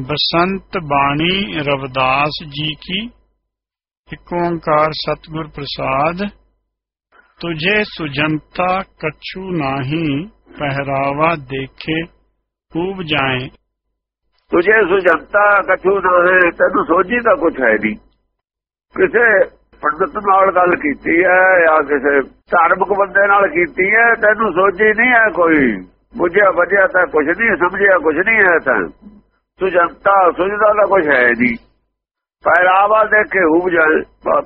ਬਸੰਤ ਬਾਣੀ ਰਵਿਦਾਸ ਜੀ ਕੀ, ਇੱਕ ਓੰਕਾਰ ਸਤਿਗੁਰ ਪ੍ਰਸਾਦ, ਤੁਝੇ ਸੁਜੰਤਾ ਕਛੂ ਨਾਹੀ, ਪਹਿਰਾਵਾ ਦੇਖੇ ਖੂਬ ਜਾਏ। ਤੁਝੇ ਸੁਜੰਤਾ ਕਛੂ ਨਾ ਤੈਨੂੰ ਸੋਝੀ ਤਾਂ ਕੁਛ ਹੈ ਨਹੀਂ। ਕਿਸੇ ਪੰਡਤ ਨਾਲ ਗੱਲ ਕੀਤੀ ਹੈ ਜਾਂ ਕਿਸੇ ਧਾਰਮਿਕ ਬੰਦੇ ਨਾਲ ਕੀਤੀ ਹੈ, ਤੈਨੂੰ ਸੋਝੀ ਨਹੀਂ ਹੈ ਕੋਈ। ਬੁਝਿਆ ਵਜਿਆ ਤਾਂ ਕੁਛ ਨਹੀਂ, ਸਮਝਿਆ ਕੁਛ ਨਹੀਂ ਹੈ ਤਾਂ। ਸੁਜੰਤਾ ਸੁਝਦਾ ਦਾ ਕੁਛ ਹੈ ਨਹੀਂ ਪਹਿਰਾਵਾ ਦੇਖ ਕੇ ਹੁਬ ਜਾਏ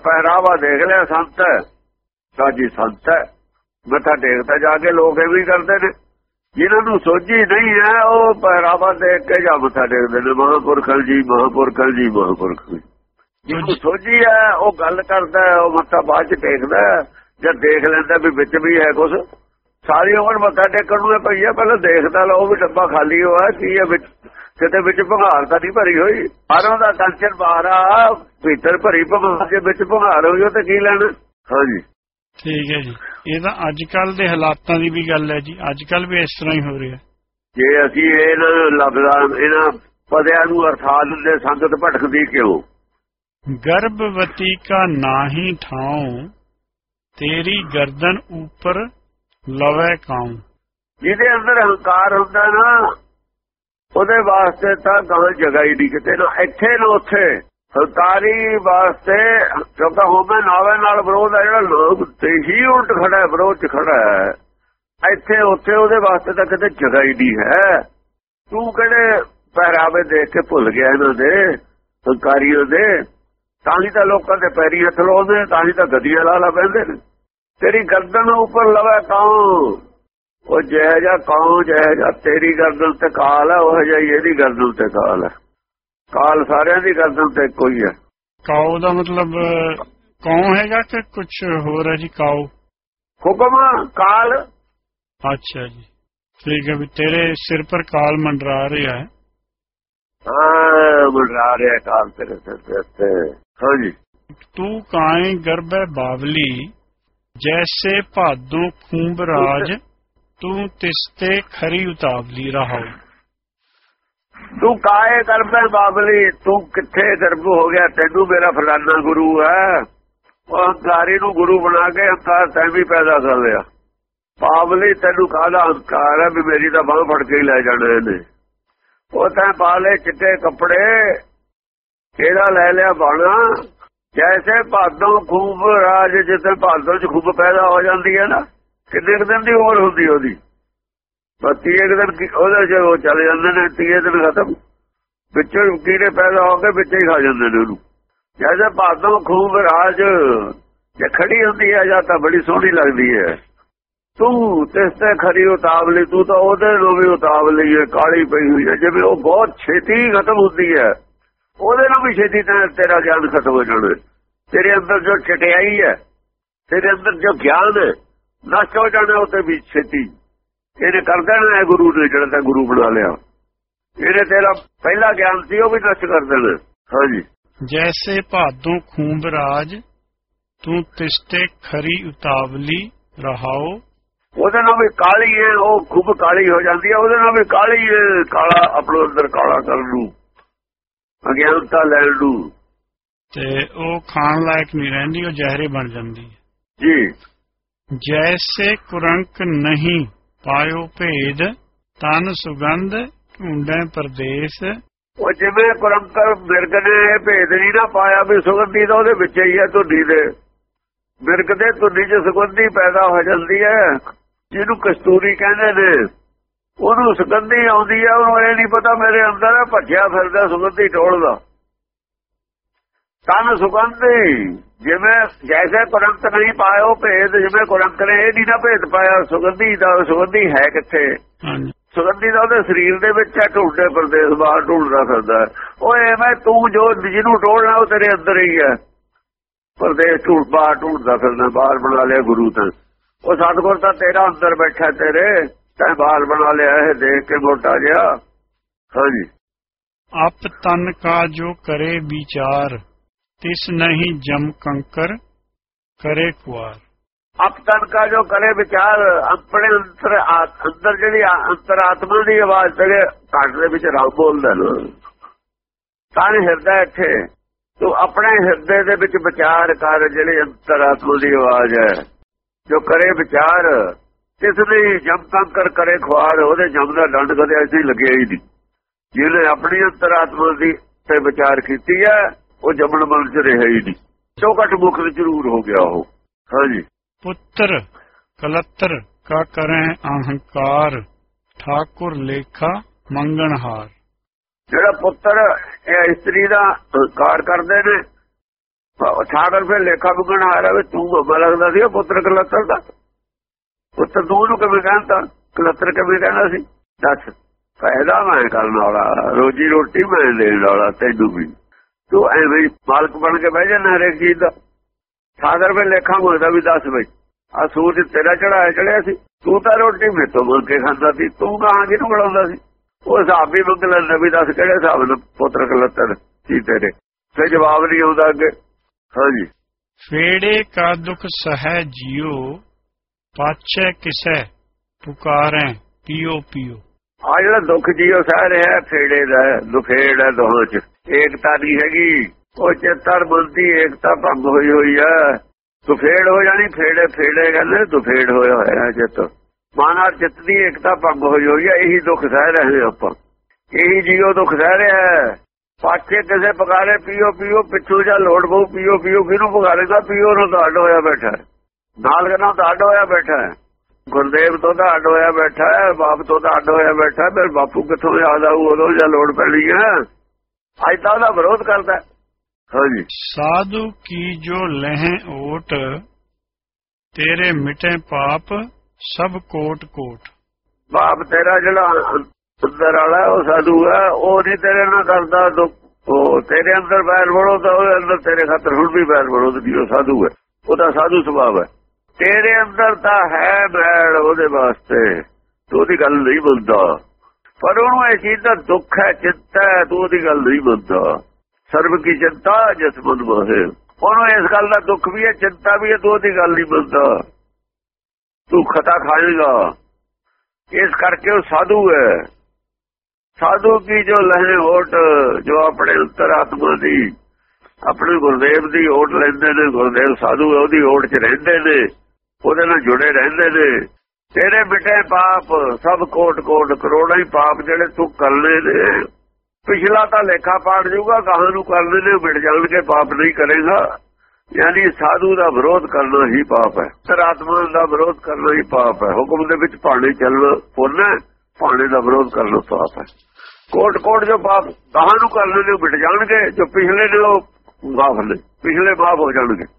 ਪਹਿਰਾਵਾ ਦੇਖ ਲਿਆ ਸੰਤ। ਸਾਜੀ ਸੰਤ ਹੈ। ਮੱਥਾ ਟੇਕਦਾ ਜਾ ਕੇ ਲੋਕ ਇਹ ਵੀ ਕਰਦੇ ਨੇ। ਜਿਨ੍ਹਾਂ ਨੂੰ ਸੋਝੀ ਨਹੀਂ ਹੈ, ਉਹ ਪਹਿਰਾਵਾ ਦੇਖ ਕੇ ਜਾ ਮੱਥਾ ਟੇਕਦੇ ਨੇ। ਮਹਾਂਪੁਰਖਾਂ ਜੀ ਮਹਾਂਪੁਰਖਾਂ ਜੀ, ਮਹਾਂਪੁਰਖ ਜਿਹਨੂੰ ਸੋਝੀ ਹੈ, ਉਹ ਗੱਲ ਕਰਦਾ ਉਹ ਮੱਥਾ ਬਾਅਦ ਚ ਟੇਕਦਾ ਜਾਂ ਦੇਖ ਲੈਂਦਾ ਵੀ ਵਿੱਚ ਵੀ ਹੈ ਕੁਝ ਸਾਰੀ ਉਮਰ ਮੱਥਾ ਟੇਕਣ ਨੂੰ ਪਈ ਹੈ, ਪਹਿਲਾਂ ਦੇਖਦਾ ਲਓ ਵੀ ਡੱਬਾ ਖਾਲੀ ਹੋਇਆ, ਕੀ ਹੈ ਵਿੱਚ। ਕਿਤੇ ਵਿੱਚ ਭੰਗਾਰ ਤਾਂ ਨਹੀਂ ਭਰੀ ਹੋਈ। ਬਾਹਰੋਂ ਦਾ ਕਲਚਰ ਬਾਹਰ ਆ ਭੀਤਰ ਭਰੀ ਭੰਗਾਲ ਦੇ ਵਿੱਚ ਭੰਗਾਲ ਹੋਈ ਤੇ ਕੀ ਲੈਣਾ? ਹਾਂਜੀ। ਠੀਕ ਹੈ ਜੀ। ਇਹ ਤਾਂ ਅੱਜ ਕੱਲ ਦੇ ਹਾਲਾਤਾਂ ਦੀ ਵੀ ਗੱਲ ਹੈ ਜੀ। ਅੱਜ ਕੱਲ ਵੀ ਇਸ ਤਰ੍ਹਾਂ ਹੀ ਹੋ ਰਿਹਾ। ਜੇ ਅਸੀਂ ਇਹਨਾਂ ਲਫ਼ਜ਼ਾਂ ਇਹਨਾਂ ਪਦਿਆਂ ਨੂੰ ਅਰਥਾਲ ਦੇ ਸੰਗਤ ਭਟਕਦੀ ਕਿਉਂ? ਗਰਭਵਤੀ ਕਾ ਨਾਹੀ ਠਾਉ ਤੇਰੀ ਗਰਦਨ ਉੱਪਰ ਲਵੇ ਕਾਉ। ਜਿਹਦੇ ਅੰਦਰ ਹੰਕਾਰ ਹੁੰਦਾ ਨਾ ਉਹਦੇ ਵਾਸਤੇ ਤਾਂ ਗਾਂ ਜਗ੍ਹਾ ਹੀ ਨਹੀਂ ਕਿਤੇ ਨਾ। ਇੱਥੇ ਨਾ ਉੱਥੇ। ਹੰਕਾਰੀ ਵਾਸਤੇ, ਕਿਉਂਕਿ ਹੋਵੇ ਨਾਵੇ ਨਾਲ ਵਿਰੋਧ ਹੈ ਜਿਹੜਾ ਲੋਕ ਤੇ ਹੀ ਉਲਟ ਖੜਾ ਹੈ, ਵਿਰੋਧ ਚ ਖੜਾ ਹੈ। ਇੱਥੇ ਉੱਥੇ ਉਹਦੇ ਵਾਸਤੇ ਤਾਂ ਕਿਤੇ ਜਗ੍ਹਾ ਹੀ ਨਹੀਂ ਹੈ। ਤੂੰ ਕਿਹੜੇ ਪਹਿਰਾਵੇ ਦੇਖ ਕੇ ਭੁੱਲ ਗਿਆ ਇਹਨਾਂ ਦੇ ਹੰਕਾਰੀਆਂ ਦੇ? ਤਾਂ ਹੀ ਤਾਂ ਲੋਕਾਂ ਦੇ ਪੈਰੀ ਹੱਥ ਲਾਉਂਦੇ ਤਾਂ ਹੀ ਤਾਂ ਗਦੀਆਂ ਲਾ ਲਾ ਪੈਂਦੇ ਨੇ। ਤੇਰੀ ਗਰਦਨ ਉੱਪਰ ਲਵੇ ਕਾਉ ਉਹ ਜੈ ਜਾ ਕਾਉ ਜੈ ਜਾ ਤੇਰੀ ਗਰਦਨ ਤੇ ਕਾਲ ਹੈ ਉਹ ਜਿਹਾ ਇਹਦੀ ਗਰਦਨ ਤੇ ਕਾਲ ਹੈ ਕਾਲ ਸਾਰਿਆਂ ਦੀ ਗਰਦਨ ਤੇ ਕੋਈ ਹੈ ਕਾਉ ਦਾ ਮਤਲਬ ਕੌਣ ਹੈਗਾ ਕਿ ਕੁਝ ਹੋਰ ਹੈ ਜੀ ਕਾਉ? ਹੁਕਮ ਕਾਲ। ਅੱਛਾ ਜੀ। ਠੀਕ ਹੈ ਵੀ ਤੇਰੇ ਸਿਰ ਪਰ ਕਾਲ ਮੰਡਰਾ ਰਿਹਾ ਹੈ। ਹਾਂ ਮੰਡਰਾ ਰਿਹਾ ਕਾਲ ਤੇਰੇ ਸਿਰ ਤੇ ਹਾਂਜੀ ਤੂੰ ਕਾਏ ਗਰਭੈ ਬਾਵਲੀ ਜੈਸੇ ਭਾਦੋਂ ਖੂੰਬ ਰਾਜ ਤੂੰ ਤਿਸਤੇ ਖਰੀ ਉਤਾਵਲੀ ਰਹਾਉ ਤੂੰ ਕਾਏ ਗਰਭੈ ਬਾਵਲੀ ਤੂੰ ਕਿੱਥੇ ਗਰਭ ਹੋ ਗਿਆ ਤੈਨੂੰ ਮੇਰਾ ਫਲਾਨਾ ਗੁਰੂ ਹੈ ਉਹ ਹੰਕਾਰੀ ਨੂੰ ਗੁਰੂ ਬਣਾ ਕੇ ਹੰਕਾਰ ਤੈਂ ਵੀ ਪੈਦਾ ਕਰ ਲਿਆ ਬਾਵਲੀ ਤੈਨੂੰ ਕਾਹਦਾ ਹੰਕਾਰ ਹੈ ਵੀ ਮੇਰੀ ਤਾਂ ਬਾਹ ਫੜ ਕੇ ਹੀ ਲੈ ਜਾਣੇ ਨੇ ਉਹ ਤੈਂ ਪਾ ਲਏ ਚਿੱਟੇ ਕੱਪੜੇ ਇਹਦਾ ਲੈ ਲਿਆ ਬਾਣਾ ਜੈਸੇ ਭਾਦੋਂ ਖੂਬ ਰਾਜ ਜਿੱਥੇ ਭਾਦੋਂ ਚ ਖੂਬ ਪੈਦਾ ਹੋ ਜਾਂਦੀ ਹੈ ਨਾ ਕਿੰਨੇ ਕੁ ਦਿਨ ਦੀ ਉਮਰ ਹੁੰਦੀ ਉਹਦੀ? ਬਸ ਇੱਕ ਦਿਨ ਉਹਦੇ ਚ ਉਹ ਚੱਲ ਜਾਂਦੇ ਨੇ, ਤੀਏ ਦਿਨ ਖਤਮ। ਵਿੱਚੋਂ ਕੀੜੇ ਪੈਦਾ ਹੋ ਕੇ ਵਿੱਚੇ ਹੀ ਖਾ ਜਾਂਦੇ ਨੇ ਉਹਨੂੰ। ਜੈਸੇ ਭਾਦੋਂ ਖੂਬ ਰਾਜ ਜੇ ਖੜੀ ਹੁੰਦੀ ਹੈ, ਜਾਂ ਤਾਂ ਬੜੀ ਸੋਹਣੀ ਲੱਗਦੀ ਹੈ। ਤੂੰ ਤਿਸ ਤੇ ਖਰੀ ਉਤਾਵਲੀ ਤੂੰ ਤਾਂ ਉਹਦੇ ਨੂੰ ਵੀ ਉਤਾਵਲੀ ਹੈ, ਕਾਲੀ ਪਈ ਹੋਈ ਹੈ। ਜਿਵੇਂ ਉਹ ਬਹੁਤ ਛੇਤੀ ਖਤਮ ਹੁੰਦੀ ਹੈ। ਉਹਦੇ ਨੂੰ ਵੀ ਛੇਤੀ ਤੇਰਾ ਗਿਆਨ ਖਤਮ ਹੋ ਜਾਣਾ। ਤੇਰੇ ਅੰਦਰ ਜੋ ਚਟਿਆਈ ਹੈ, ਤੇਰੇ ਅੰਦਰ ਜੋ ਗਿਆਨ ਹੈ ਨਸ਼ਟ ਹੋ ਜਾਣਾ ਉਹ ਤੇ ਵੀ ਛੇਤੀ? ਇਹਨੇ ਕਰ ਦੇਣਾ ਹੈ ਗੁਰੂ ਨੇ ਜਿਹੜਾ ਤਾਂ ਗੁਰੂ ਬਣਾ ਲਿਆ। ਇਹਨੇ ਤੇਰਾ ਪਹਿਲਾ ਗਿਆਨ ਸੀ ਉਹ ਵੀ ਨਸ਼ਟ ਕਰ ਦੇਣਾ। ਹਾਂਜੀ। ਜੈਸੇ ਭਾਦੋਂ ਖੂੰਬ ਰਾਜ ਤੂੰ ਤਿਸਤੇ ਖਰੀ ਉਤਾਵਲੀ ਰਹਾਓ। ਉਹਦੇ ਨਾਲ ਵੀ ਕਾਲੀ ਹੈ ਉਹ ਖੂਬ ਕਾਲੀ ਹੋ ਜਾਂਦੀ ਹੈ ਉਹਦੇ ਨਾਲ ਵੀ ਕਾਲੀ ਕਾਲਾ ਆਪਣੇ ਅੰਦਰ ਕਾਲਾ ਕਰ ਲੂ ਅਗਿਆਨਤਾ ਲੈਣ ਨੂੰ। ਤੇ ਉਹ ਖਾਣ ਲਾਇਕ ਨਹੀਂ ਰਹਿੰਦੀ ਉਹ ਜ਼ਹਿਰੇ ਬਣ ਜਾਂਦੀ ਹੈ। ਜੀ। ਜੈਸੇ ਕੁਰੰਕ ਨਹੀਂ ਪਾਇਓ ਭੇਦ ਤਨ ਸੁਗੰਧ ਢੂੰਡੈ ਪਰਦੇਸ ਉਹ ਜਿਵੇਂ ਕੁਰੰਕਰ ਮਿਰਗ ਨੇ ਇਹ ਭੇਦ ਨਹੀਂ ਨਾ ਪਾਇਆ ਵੀ ਸੁਗੰਧੀ ਤਾਂ ਉਹਦੇ ਵਿੱਚ ਹੀ ਹੈ ਧੁੰਦੀ ਦੇ ਮਿਰਗ ਦੇ ਧੁੰਦੀ 'ਚ ਸੁਗੰਧੀ ਪੈਦਾ ਹੋ ਜਾਂਦੀ ਹੈ ਜਿਹਨੂੰ ਕਸਤੂਰੀ ਕਹਿੰਦੇ ਨੇ ਉਹਨੂੰ ਸੁਗੰਧੀ ਆਉਂਦੀ ਹੈ ਉਹਨੂੰ ਇਹ ਨਹੀਂ ਪਤਾ ਮੇਰੇ ਅੰਦਰ ਹੈ ਭੱਜਿਆ ਫਿਰਦਾ ਸੁਗੰਧੀ ਢੋਲਦਾ ਤਨ ਸੁਗੰਧੀ ਜਿਵੇਂ ਜੈਸੇ ਕੁਰੰਕ ਨਹੀਂ ਪਾਇਓ ਭੇਦ ਜਿਵੇਂ ਕੁਰੰਕ ਨੇ ਇਹ ਨਹੀਂ ਨਾ ਭੇਦ ਪਾਇਆ ਸੁਗੰਧੀ ਦਾ ਸੁਗੰਧੀ ਹੈ ਕਿੱਥੇ? ਸੁਗੰਧੀ ਦਾ ਉਹਦੇ ਸਰੀਰ ਦੇ ਵਿੱਚ ਹੈ ਢੂੰਡੇ ਪ੍ਰਦੇਸ਼ ਬਾਹਰ ਢੂੰਡਦਾ ਫਿਰਦਾ ਉਹ ਐਵੇਂ ਤੂੰ ਜੋ ਜਿਹਨੂੰ ਢੋਲਣਾ ਉਹ ਤੇਰੇ ਅੰਦਰ ਹੀ ਹੈ। ਪ੍ਰਦੇਸ਼ ਢੂੰਡ ਬਾਹਰ ਢੂੰਡਦਾ ਫਿਰਦਾ ਬਾਹਰ ਬਣਾ ਲਿਆ ਗੁਰੂ ਤਾਂ। ਉਹ ਸਤਗੁਰ ਤਾਂ ਤੇਰਾ ਅੰਦਰ ਬੈਠਾ ਤੇਰੇ ਤੈਂ ਬਾਹਰ ਬਣਾ ਲਿਆ ਇਹ ਦੇਖ ਕੇ ਮੋਟਾ ਜਿਹਾ। ਹਾਂਜੀ। ਅਪ ਤਨ ਕਾ ਜੋ ਕਰੇ ਵਿਚਾਰ। ਤਿਸ ਨਹੀਂ ਜਮ ਕੰਕਰ ਕਰੇ ਕੁਆਰ। ਅਪਤਨ ਕਾ ਜੋ ਕਰੇ ਵਿਚਾਰ, ਆਪਣੇ ਅੰਦਰ ਅੰਦਰ ਜਿਹੜੀ ਅੰਤਰ ਆਤਮਾ ਦੀ ਆਵਾਜ਼ ਤੇਰੇ ਘੱਟ ਦੇ ਵਿੱਚ ਰਾਮ ਬੋਲਦਾ ਨਾ। ਤਨ ਹਿਰਦਾ ਇੱਥੇ। ਤੂੰ ਆਪਣੇ ਹਿਰਦੇ ਦੇ ਵਿੱਚ ਵਿਚਾਰ ਕਰ ਜਿਹੜੇ ਅੰਤਰਾਤਮਾ ਦੀ ਆਵਾਜ਼ ਹੈ। ਜੋ ਕਰੇ ਵਿਚਾਰ ਇਸ ਲਈ ਜਮ ਕੰਕਰ ਕਰੇ ਖੁਆਰ, ਉਹਦੇ ਜਮ ਦਾ ਡੰਡ ਕਦੇ ਐਸੀ ਲੱਗਿਆ ਹੀ ਨਹੀਂ। ਜਿਹਨੇ ਆਪਣੀ ਅੰਤਰਾਤਮਾ ਦੀ ਤੇ ਵਿਚਾਰ ਕੀਤੀ ਹੈ ਉਹ ਜਮਨ ਮਨ ਚ ਰਿਹਾ ਹੀ ਨਹੀਂ। ਚੌਕਟ ਮੁਖ ਜ਼ਰੂਰ ਹੋ ਗਿਆ ਉਹ। ਹਾਂਜੀ। ਪੁੱਤਰ ਕਲਤਰ ਕਾ ਕਰੈ ਅਹੰਕਾਰ ਠਾਕੁਰ ਲੇਖਾ ਮੰਗਣਹਾਰ ਜਿਹੜਾ ਪੁੱਤਰ ਇਹ ਇਸਤਰੀ ਦਾ ਕਾਰ ਕਰਦੇ ਨੇ ਠਾਕਰ ਫਿਰ ਲੇਖਾ ਮੰਗਣ ਆ ਰਿਹਾ ਵੀ ਤੂੰ ਬਾਬਾ ਲੱਗਦਾ ਸੀ ਪੁੱਤਰ ਕਲਤਰ ਦਾ। ਪੁੱਤਰ ਤੂੰ ਨੂੰ ਕਿਵੇਂ ਕਹਿੰਦਾ? ਕਲਤਰ ਕਿਵੇਂ ਕਹਿੰਦਾ ਸੀ? ਦੱਸ। ਫਾਇਦਾ ਮੈਂ ਕਰਨ ਵਾਲਾ ਰੋਜੀ ਰੋਟੀ ਮੈਂ ਦੇਣ ਵਾਲਾ ਤੈਨੂੰ ਵੀ। ਤੂੰ ਐਵੇਂ ਮਾਲਕ ਬਣ ਕੇ ਬਹਿ ਜਾਣਾ ਹਰੇਕ ਚੀਜ਼ ਦਾ। ਠਾਕਰ ਫਿਰ ਲੇਖਾ ਮੰਗਦਾ ਵੀ ਦੱਸ ਬਈ ਆ ਸੂਰਜ ਤੇਰਾ ਚੜਾਇਆ ਚੜਿਆ ਸੀ। ਤੂੰ ਤਾਂ ਰੋਟੀ ਮੇਰੇ ਤੋਂ ਮੰਗ ਕੇ ਖਾਂਦਾ ਸੀ ਤੂੰ ਕਹਾਂ ਕਿਹਨੂੰ ਬਣਾਉਂਦਾ ਸੀ? ਉਹ ਹਿਸਾਬ ਵੀ ਮੰਗ ਲੈਂਦਾ ਵੀ ਦੱਸ ਕਿਹੜੇ ਹਿਸਾਬ ਨਾਲ ਪੁੱਤਰ ਕਲਤਰ ਸੀ ਤੇਰੇ। ਤੇ ਜਵਾਬ ਨਹੀਂ ਆਉਂਦਾ ਅੱਗੇ। ਹਾਂਜੀ। ਫੇੜੇ ਕਾ ਦੁਖ ਸਹਿ ਜਿਉ ਪਾਛੈ ਕਿਸੈ ਪੁਕਾਰੈ ਪੀਓ ਪੀਓ। ਆ ਜਿਹੜਾ ਦੁੱਖ ਜੀਓ ਸਹਿ ਰਿਹਾ ਫੇੜੇ ਦਾ ਦੁਖੇੜ ਦੋਹਾਂ ਚ। ਏਕਤਾ ਨਹੀਂ ਹੈਗੀ। ਉਹ ਚੇਤਰ ਬੁੱਧੀ ਏਕਤਾ ਭੰਗ ਹੋਈ ਹੋਈ ਹੈ ਦੁਫੇੜ ਹੋ ਜਾਣੀ, ਫੇੜੇ ਫੇੜੇ ਕਹਿੰਦੇ ਦੁਫੇੜ ਹੋਇਆ ਹੋਇਆ ਜਿੱਤ ਮਾਨਾ ਚਿੱਤ ਦੀ ਏਕਤਾ ਭੰਗ ਹੋਈ ਹੋਈ ਹੈ ਇਹੀ ਦੁੱਖ ਸਹਿ ਰਹੇ ਆਪਾਂ। ਇਹੀ ਜੀਓ ਦੁੱਖ ਸਹਿ ਰਿਹਾ ਪਾਛੇ ਕਿਸੇ ਪਕਾਰੇ ਪੀਓ ਪੀਓ, ਪਿੱਛੂ ਜਾਂ ਲੋੜ ਬਹੁ ਪੀਓ ਪੀਓ, ਕਿਹਨੂੰ ਪਕਾਰੇਗਾ ਪੀਓ ਨੂੰ ਤਾਂ ਅੱਡ ਹੋਇਆ ਬੈਠਾ ਨਾਲ ਕਹਿੰਦਾ ਤਾਂ ਅੱਡ ਹੋਇਆ ਬੈਠਾ ਗੁਰਦੇਵ ਤੋਂ ਤਾਂ ਅੱਡ ਹੋਇਆ ਬੈਠਾ ਬਾਪ ਤੋਂ ਤਾਂ ਅੱਡ ਹੋਇਆ ਬੈਠਾ ਫਿਰ ਬਾਪੂ ਕਿੱਥੋਂ ਯਾਦ ਆਊ? ਉਦੋਂ ਜਾਂ ਲੋੜ ਪੈਣੀ ਹੈ। ਅੱਜ ਤਾਂ ਉਹਦਾ ਵਿਰੋਧ ਕਰਦਾ। ਹਾਂਜੀ। ਸਾਧੂ ਕੀ ਜੋ ਲਹਿ ਓਟ ਤੇਰੇ ਮਿਟੇ ਪਾਪ ਸਭ ਕੋਟ ਕੋਟ। ਬਾਪ ਤੇਰਾ ਜਿਹੜਾ ਅੰਦਰ ਵਾਲਾ ਉਹ ਸਾਧੂ ਹੈ ਉਹ ਨਹੀਂ ਤੇਰੇ ਨਾਲ ਕਰਦਾ ਦੁੱਖ। ਉਹ ਤੇਰੇ ਅੰਦਰ ਬੈਰ ਬੜੋ ਤਾਂ ਉਹਦੇ ਅੰਦਰ ਤੇਰੇ ਖਾਤਰ ਹੁਣ ਵੀ ਬੈਰ ਬੜੋ ਦੀ ਉਹ ਸਾਧੂ ਹੈ ਉਹਦਾ ਸਾਧੂ ਸੁਭਾਅ ਹੈ। ਤੇਰੇ ਅੰਦਰ ਤਾਂ ਹੈ ਬੈਰ ਉਹਦੇ ਵਾਸਤੇ ਤੂੰ ਉਹਦੀ ਗੱਲ ਨਹੀਂ ਮੰਨਦਾ। ਪਰ ਉਹਨੂੰ ਇਹ ਚੀਜ਼ ਦਾ ਦੁੱਖ ਹੈ, ਚਿੰਤਾ ਹੈ, ਤੂੰ ਉਹਦੀ ਗੱਲ ਨਹੀਂ ਮੰਨਦਾ। ਸਰਬ ਕੀ ਚਿੰਤਾ, ਜਿਸ ਮਨ ਮੋਹੇ ਉਹਨੂੰ ਇਸ ਗੱਲ ਦਾ ਦੁੱਖ ਵੀ ਹੈ, ਚਿੰਤਾ ਵੀ ਹੈ, ਤੂੰ ਉਹਦੀ ਗੱਲ ਨਹੀਂ ਮੰਨਦਾ। ਤੂੰ ਖਤਾ ਖਾਏਗਾ ਇਸ ਕਰਕੇ ਉਹ ਸਾਧੂ ਹੈ। ਸਾਧੂ ਕੀ ਜੋ ਲਹੇ ਓਟ ਜੋ ਆਪਣੇ ਅੰਤਰਾਤਮਾ ਦੀ, ਆਪਣੇ ਗੁਰਦੇਵ ਦੀ ਓਟ ਲੈਂਦੇ ਨੇ, ਗੁਰਦੇਵ ਸਾਧੂ ਉਹਦੀ ਓਟ 'ਚ ਰਹਿੰਦੇ ਨੇ। ਉਹਦੇ ਨਾਲ ਜੁੜੇ ਰਹਿੰਦੇ ਨੇ। ਤੇਰੇ ਮਿਟੇ ਪਾਪ, ਸਭ ਕੋਟ ਕੋਟ ਕਰੋੜਾਂ ਹੀ ਪਾਪ ਜਿਹੜੇ ਤੂੰ ਕਰਨੇ ਨੇ। ਪਿਛਲਾ ਤਾਂ ਲੇਖਾ ਪਾੜ ਜਾਊਗਾ ਕਹਾਂ ਨੂੰ ਕਰਦੇ ਨੇ ਮਿਟ ਜਾਣਗੇ, ਪਾਪ ਨਹੀਂ ਕਰੇਗਾ। ਯਾਨੀ ਸਾਧੂ ਦਾ ਵਿਰੋਧ ਕਰਨਾ ਹੀ ਪਾਪ ਹੈ, ਤਰਾਤਮਾ ਦਾ ਵਿਰੋਧ ਕਰਨਾ ਹੀ ਪਾਪ ਹੈ। ਹੁਕਮ ਦੇ ਵਿੱਚ ਭਾਣੇ ਚੱਲਣਾ ਪੁੰਨ ਹੈ, ਭਾਣੇ ਦਾ ਵਿਰੋਧ ਕਰਨਾ ਪਾਪ ਹੈ। ਕੋਟ ਕੋਟ ਜੋ ਪਾਪ ਕਹਾਂ ਨੂੰ ਕਰਨੇ ਨੇ ਮਿਟ ਜਾਣਗੇ, ਜੋ ਪਿਛਲੇ ਨੇ ਉਹ ਮਾਫ ਨੇ, ਪਿਛਲੇ ਮਾਫ ਹੋ ਜਾਣਗੇ।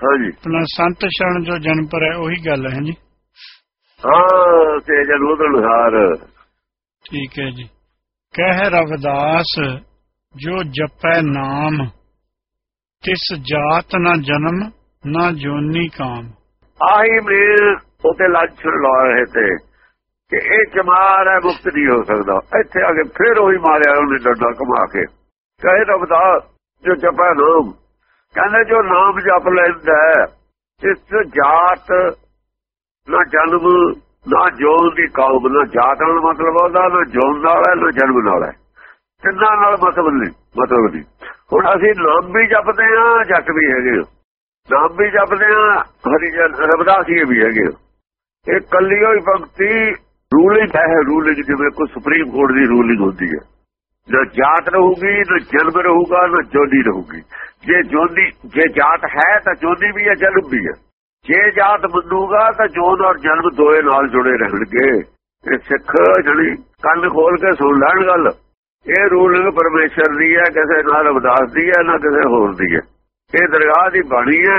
ਹਾਂਜੀ। ਸੰਤ ਸ਼ਰਨ ਜੋ ਜਨਮ ਪਰ ਹੈ, ਉਹੀ ਗੱਲ ਹੈ ਜੀ ਹਾਂ ਤੇ ਜਨੋਦਨ ਹਾਰ ਠੀਕ ਹੈ ਜੀ। ਕਹਿ ਰਵਿਦਾਸ ਜੋ ਜਪੈ ਨਾਮ ਤਿਸ ਜਾਤ ਨਾ ਜਨਮ ਨਾ ਜੋਨੀ ਕਾਮ। ਆਹੀ ਮੇਰ ਉਤੇ ਲੱਛ ਲਾ ਰਹੇ ਤੇ ਕਿ ਇਹ ਚਮਾਰ ਹੈ ਮੁਕਤ ਨਹੀਂ ਹੋ ਸਕਦਾ। ਇੱਥੇ ਆ ਕੇ ਫਿਰ ਉਹੀ ਮਾਰਿਆ ਉਹਨੇ ਡੰਡਾ ਕਮਾ ਕੇ। ਕਹੇ ਰਬਦਾਸ ਜੋ ਜਪੈ ਨਾਮ ਕਹਿੰਦੇ ਜੋ ਨਾਮ ਜਪ ਲੈਂਦਾ ਇਸ ਜਾਤ ਨਾ ਜਨਮ, ਨਾ ਜੋਨ ਦੀ ਕੌਮ ਨਾ ਜਾਤ ਨਾਲ ਮਤਲਬ ਉਹਦਾ, ਨਾ ਜੋਨ ਨਾਲ ਹੈ, ਨਾ ਜਨਮ ਨਾਲ ਹੈ। ਤਿੰਨਾਂ ਨਾਲ ਮਤਲਬ ਨਹੀਂ ਮਤਲਬ ਨਹੀਂ। ਹੁਣ ਅਸੀਂ ਨਾਮ ਵੀ ਜਪਦੇ ਆ ਜੱਟ ਵੀ ਹੈਗੇ ਨਾਮ ਵੀ ਜਪਦੇ ਆ ਹਰੀ ਜਨ ਰਬਦਾਸੀਏ ਵੀ ਹੈਗੇ ਇਹ ਕੱਲੀ ਹੋਈ ਭਗਤੀ, ਰੂਲਿੰਗ ਹੈ, ਰੂਲਿੰਗ ਜਿਵੇਂ ਕੋਈ ਸੁਪਰੀਮ ਕੋਰਟ ਦੀ ਰੂਲਿੰਗ ਹੁੰਦੀ ਹੈ। ਨਾ ਜਾਤ ਰਹੂਗੀ, ਨਾ ਜਨਮ ਰਹੂਗਾ, ਨਾ ਜੋਨੀ ਰਹੂਗੀ। ਜੇ ਜੋਨੀ, ਜੇ ਜਾਤ ਹੈ ਤਾਂ ਜੋਨੀ ਵੀ ਹੈ, ਜਨਮ ਵੀ ਹੈ। ਜੇ ਜਾਤ ਮੰਨੂਗਾ ਤਾਂ ਜੋਨ ਔਰ ਜਨਮ ਦੋਏ ਨਾਲ ਜੁੜੇ ਰਹਿਣਗੇ। ਇਹ ਸਿੱਖ ਜਿਹੜੀ ਕੰਨ ਖੋਲ ਕੇ ਸੁਣ ਲੈਣ ਗੱਲ। ਇਹ ਰੂਲਿੰਗ ਪਰਮੇਸ਼ਰ ਦੀ ਹੈ, ਕਿਸੇ ਨਾਲ ਰਵਦਾਸ ਦੀ ਹੈ, ਨਾ ਕਿਸੇ ਹੋਰ ਦੀ ਹੈ। ਇਹ ਦਰਗਾਹ ਦੀ ਬਾਣੀ ਹੈ।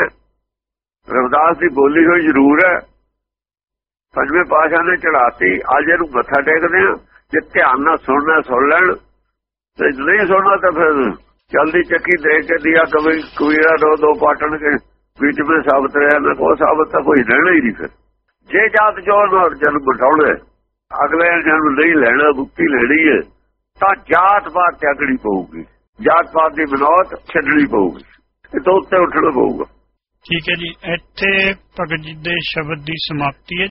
ਰਵਦਾਸ ਦੀ ਬੋਲੀ ਹੋਈ ਜ਼ਰੂਰ ਹੈ। ਪੰਜਵੇਂ ਪਾਸ਼ਾ ਨੇ ਚੜਾਤੀ ਅੱਜ ਇਹਨੂੰ ਮੱਥਾ ਟੇਕਦੇ ਆ ਜੇ ਧਿਆਨ ਨਾਲ ਸੁਣਨਾ, ਸੁਣ ਲੈਣ। ਤੇ ਨਹੀਂ ਸੁਣਨਾ ਤਾਂ ਫਿਰ ਜਲਦੀ ਚੱਕੀ ਦੇ ਕੇ ਦਿਆ ਕਵੀ ਕਵੀਰਾ ਦੋ ਦੋ ਪਾਟਣ ਕੇ ਵਿੱਚ ਵਿੱਚ ਸਾਬਤ ਰਿਹਾ ਨਾ ਕੋ ਸਾਬਤ ਤਾਂ ਕੋਈ ਰਹਿਣਾ ਹੀ ਨਹੀਂ ਫਿਰ। ਜੇ ਜਾਤ ਜੋਨ ਔਰ ਜਨਮ ਬਿਠਾਉਣਾ ਅਗਲੇ ਜਨਮ ਨਹੀਂ ਲੈਣਾ, ਮੁਕਤੀ ਲੈਣੀ ਹੈ, ਤਾਂ ਜਾਤ ਪਾਤ ਤਿਆਗਣੀ ਪਊਗੀ। ਜਾਤ ਪਾਤ ਦੀ ਬਨੌਤ ਛੱਡਣੀ ਪਊਗੀ। ਇਹ ਤੋਂ ਉੱਤੇ ਉੱਠਣਾ ਪਊਗਾ। ਠੀਕ ਹੈ ਜੀ, ਇੱਥੇ ਭਗਤ ਜੀ ਦੇ ਸ਼ਬਦ ਦੀ ਸਮਾਪਤੀ ਹੈ।